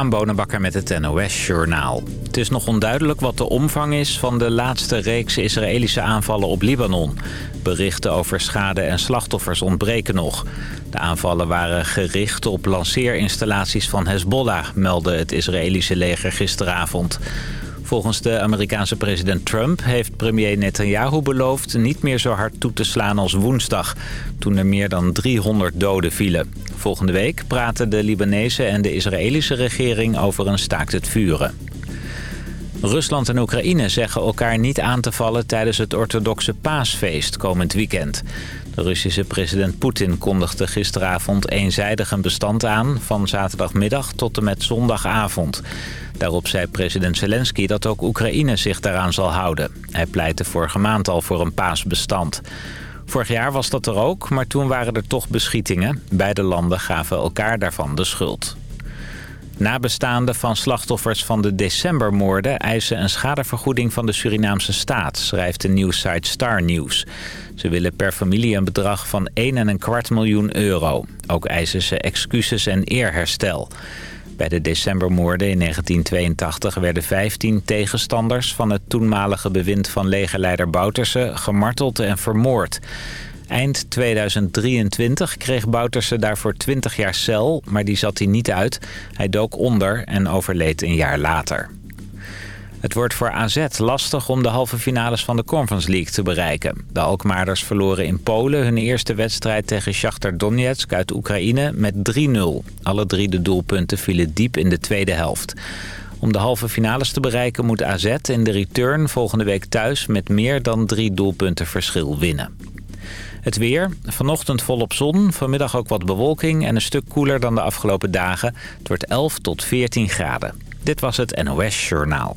Aan Bonenbakker met het NOS-journaal. Het is nog onduidelijk wat de omvang is van de laatste reeks Israëlische aanvallen op Libanon. Berichten over schade en slachtoffers ontbreken nog. De aanvallen waren gericht op lanceerinstallaties van Hezbollah, meldde het Israëlische leger gisteravond. Volgens de Amerikaanse president Trump heeft premier Netanyahu beloofd niet meer zo hard toe te slaan als woensdag, toen er meer dan 300 doden vielen. Volgende week praten de Libanese en de Israëlische regering over een staakt het vuren. Rusland en Oekraïne zeggen elkaar niet aan te vallen tijdens het orthodoxe paasfeest komend weekend. De Russische president Poetin kondigde gisteravond eenzijdig een bestand aan... van zaterdagmiddag tot en met zondagavond. Daarop zei president Zelensky dat ook Oekraïne zich daaraan zal houden. Hij pleitte vorige maand al voor een paasbestand. Vorig jaar was dat er ook, maar toen waren er toch beschietingen. Beide landen gaven elkaar daarvan de schuld. Nabestaanden van slachtoffers van de decembermoorden eisen een schadevergoeding van de Surinaamse staat, schrijft de nieuwssite Star News. Ze willen per familie een bedrag van 1,25 miljoen euro. Ook eisen ze excuses en eerherstel. Bij de decembermoorden in 1982 werden 15 tegenstanders van het toenmalige bewind van legerleider Bouterse gemarteld en vermoord. Eind 2023 kreeg Bouterse daarvoor 20 jaar cel, maar die zat hij niet uit. Hij dook onder en overleed een jaar later. Het wordt voor AZ lastig om de halve finales van de Conference League te bereiken. De Alkmaarders verloren in Polen hun eerste wedstrijd tegen Shakhtar Donetsk uit Oekraïne met 3-0. Alle drie de doelpunten vielen diep in de tweede helft. Om de halve finales te bereiken moet AZ in de return volgende week thuis met meer dan drie doelpunten verschil winnen. Het weer. Vanochtend volop zon. Vanmiddag ook wat bewolking en een stuk koeler dan de afgelopen dagen. Het wordt 11 tot 14 graden. Dit was het NOS Journaal.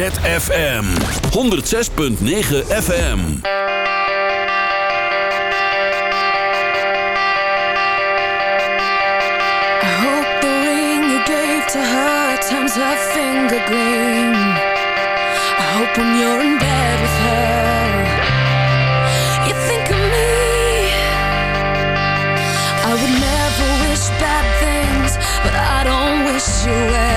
ZFM 106.9 FM. turns her finger green. I hope when you're in bed with her You think of me. I would never wish bad things But I don't wish you well.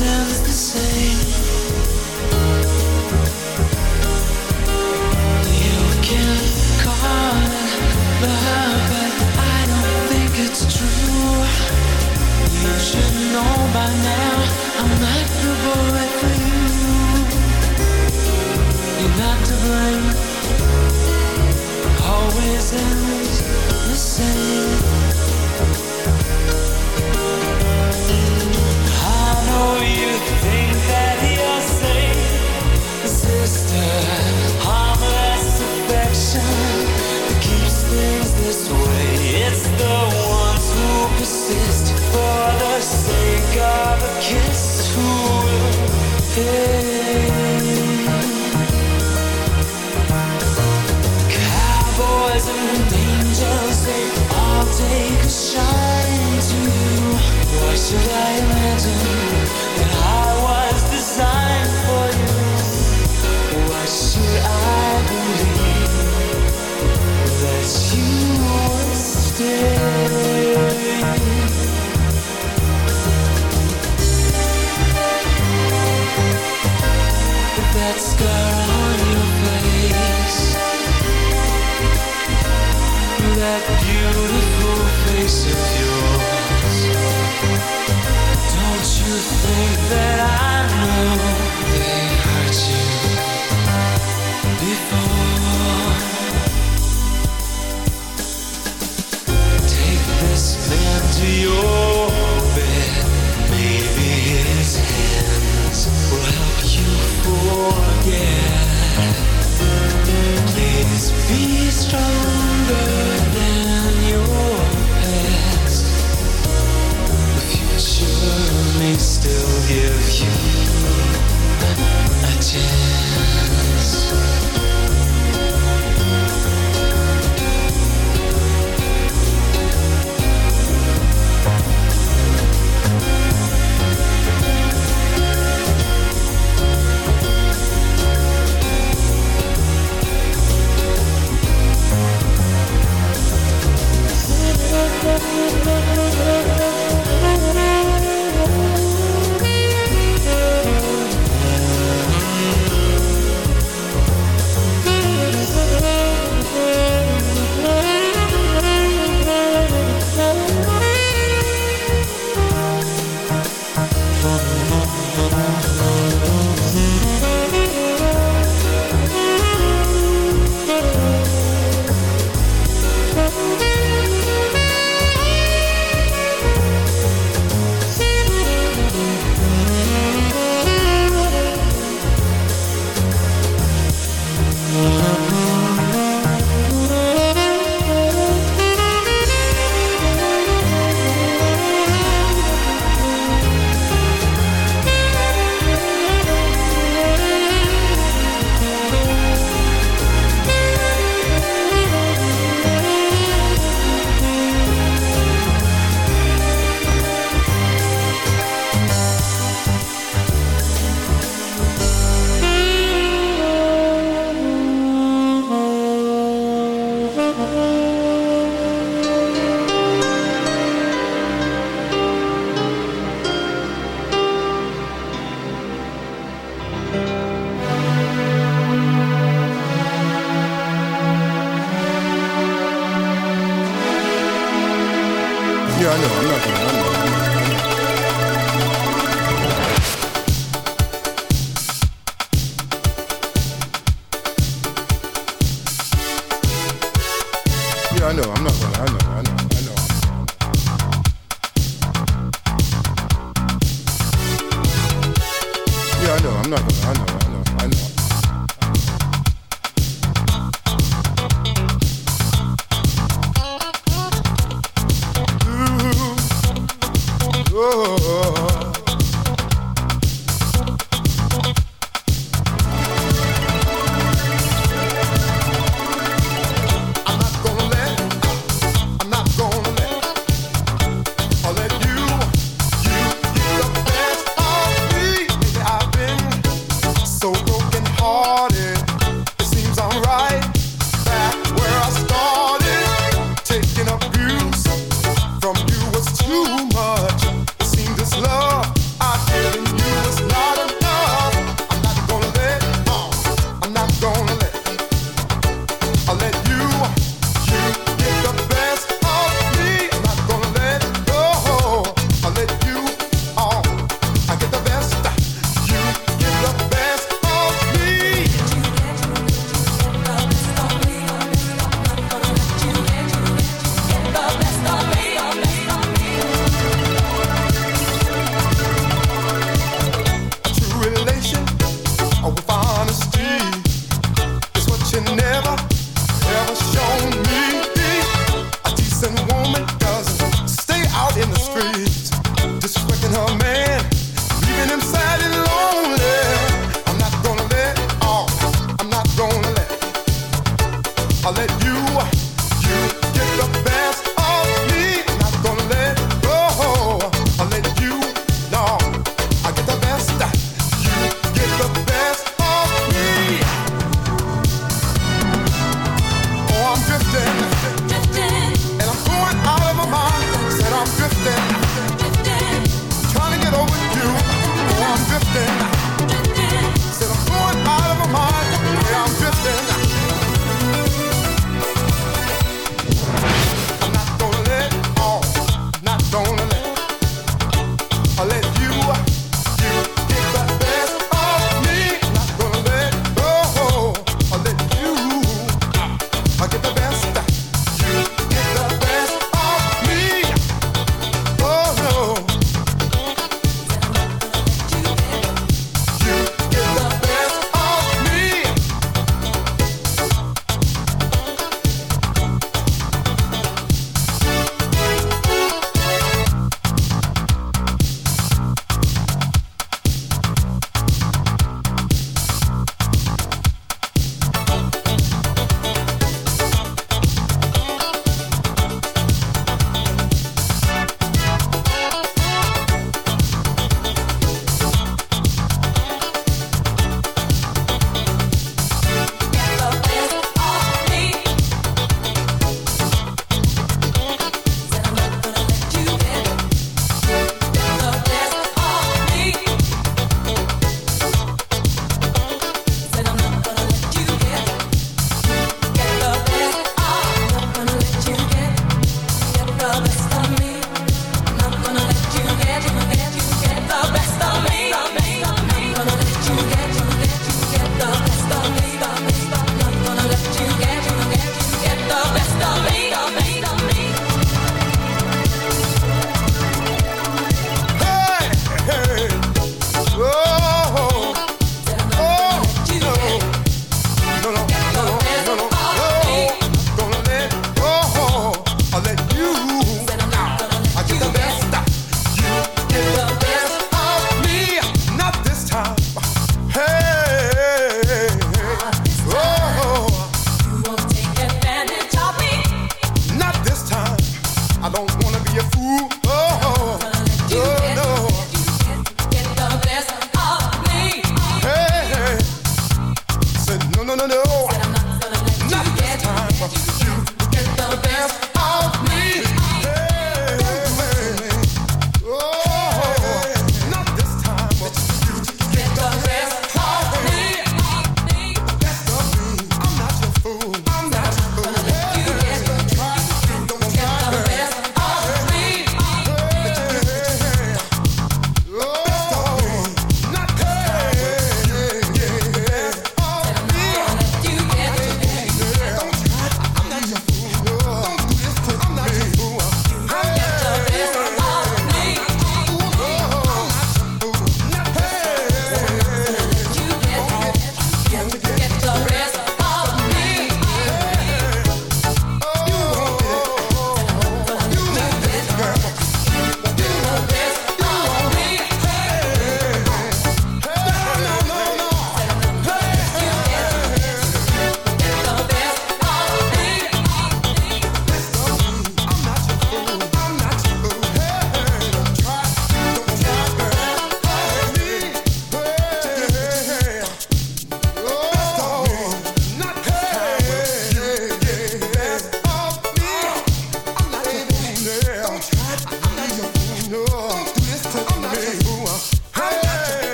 deserves the same. Still give you a chance.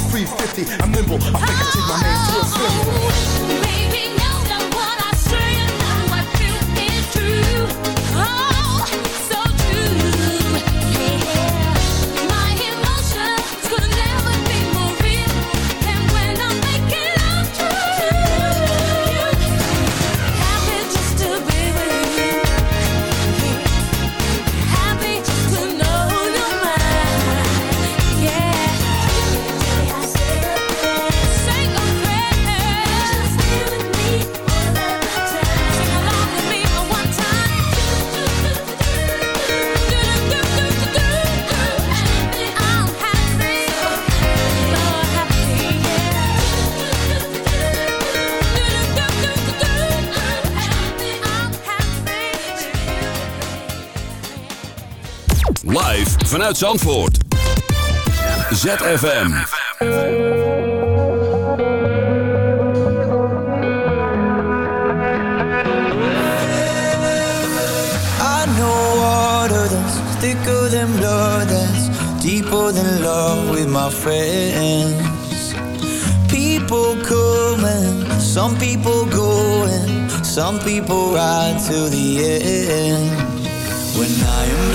350, I'm nimble. I think I take my man to a funeral. Oh, vanuit Zandvoort. ZFM. I know all of that's thicker than blood that's deeper than love with my friends. People coming, some people go going, some people ride to the end. When I am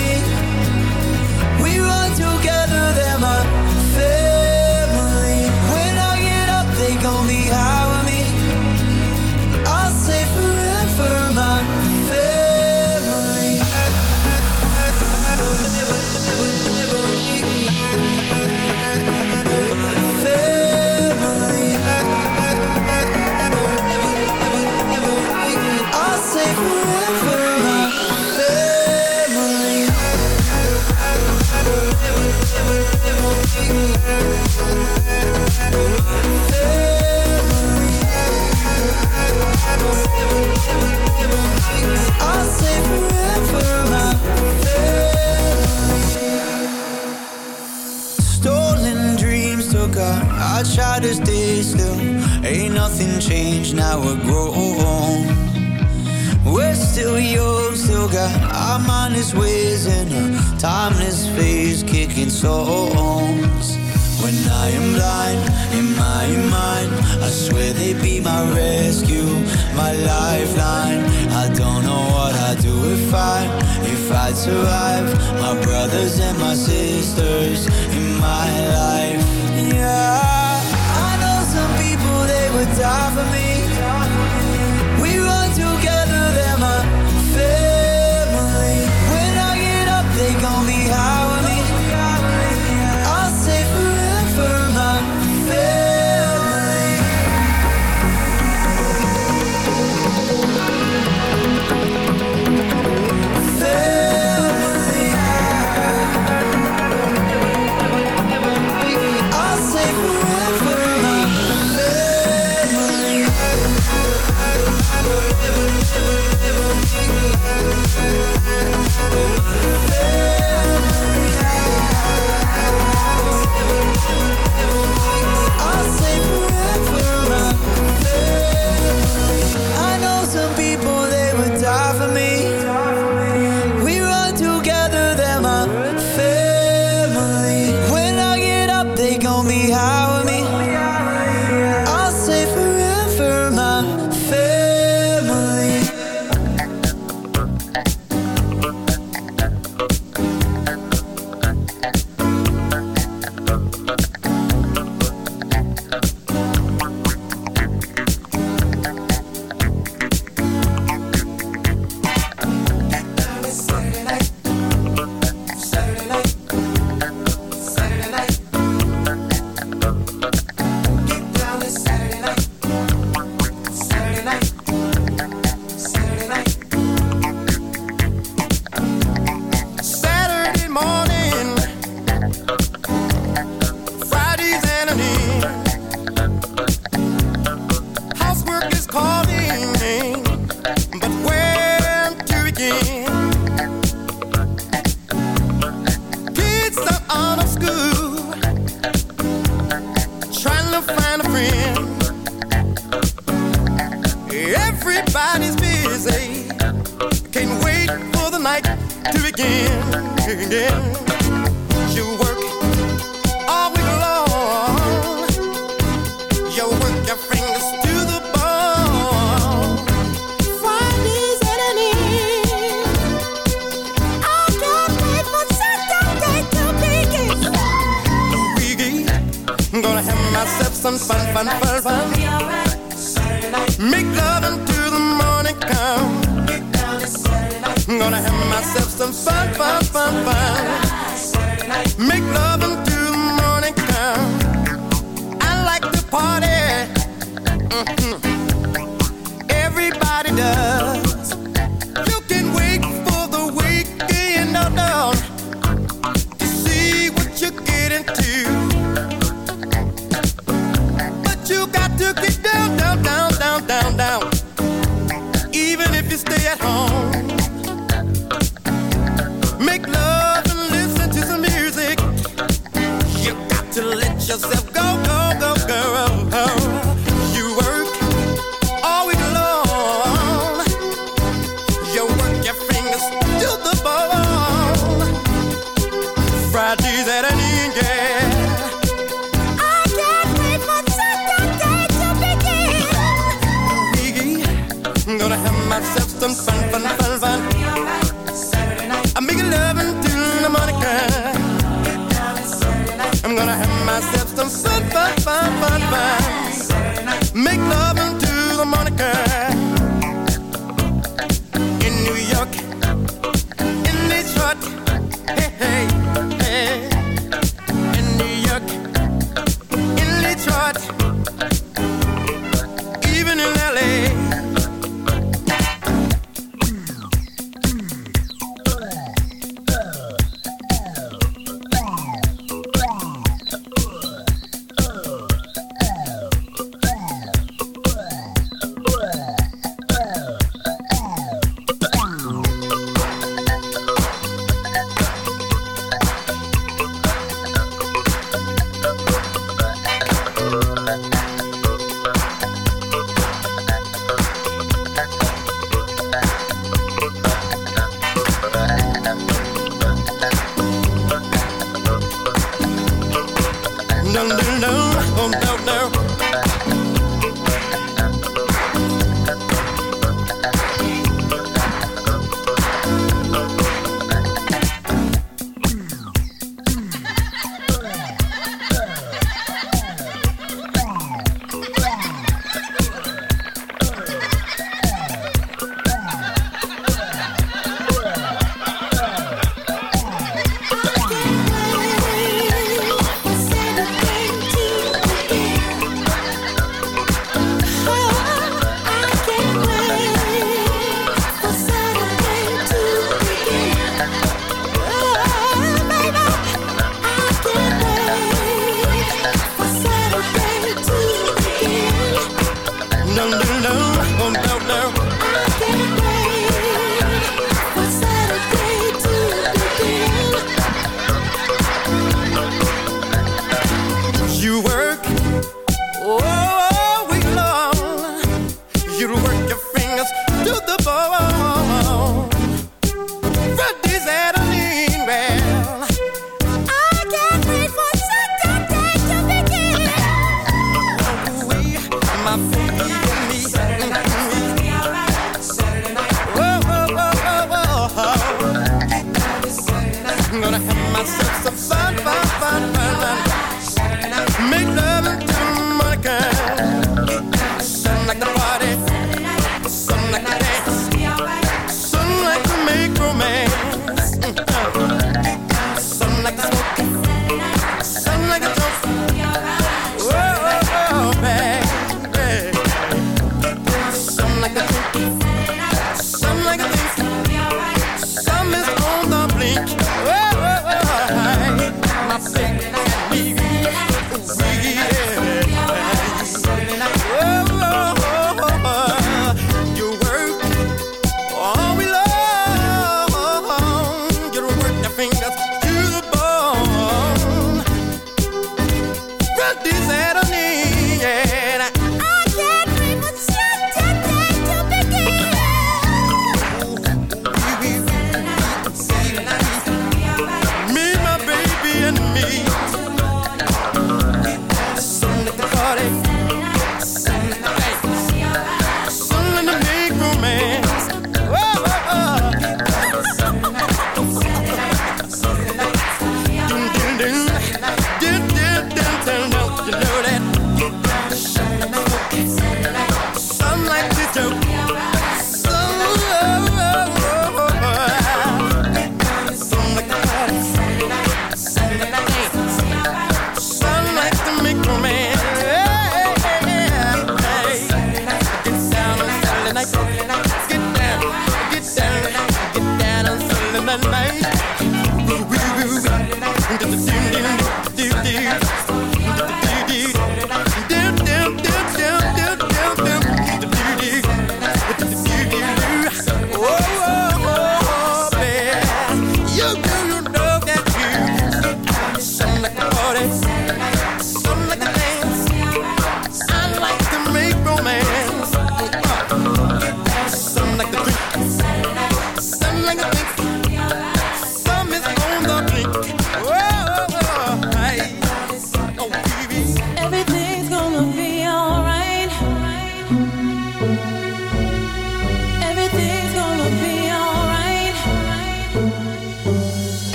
gonna have myself some fun, fun, fun, fun. Make love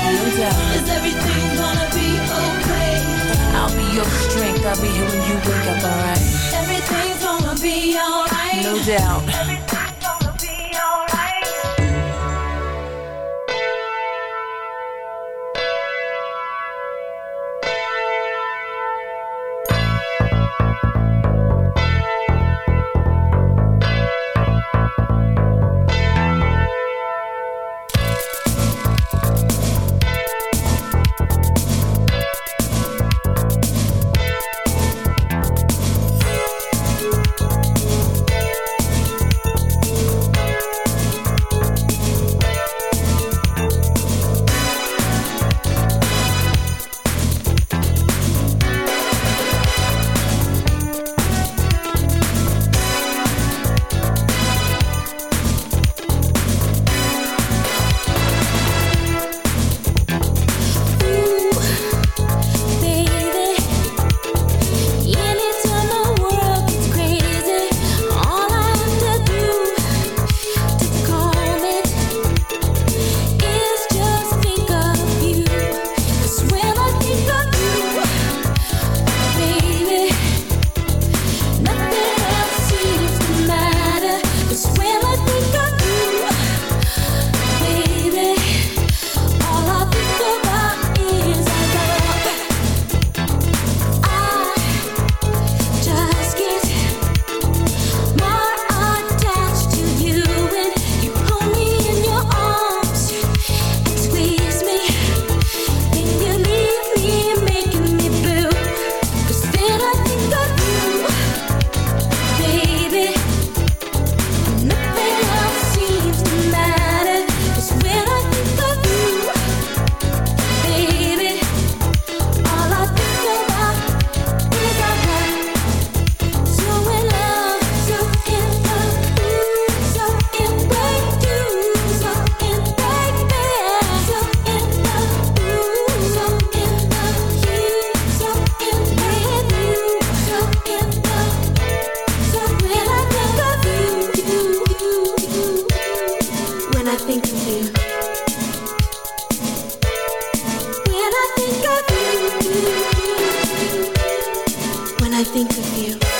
No doubt. Is everything gonna be okay? I'll be your strength. I'll be here when you wake up, alright? Everything's gonna be alright. No doubt. I think of you.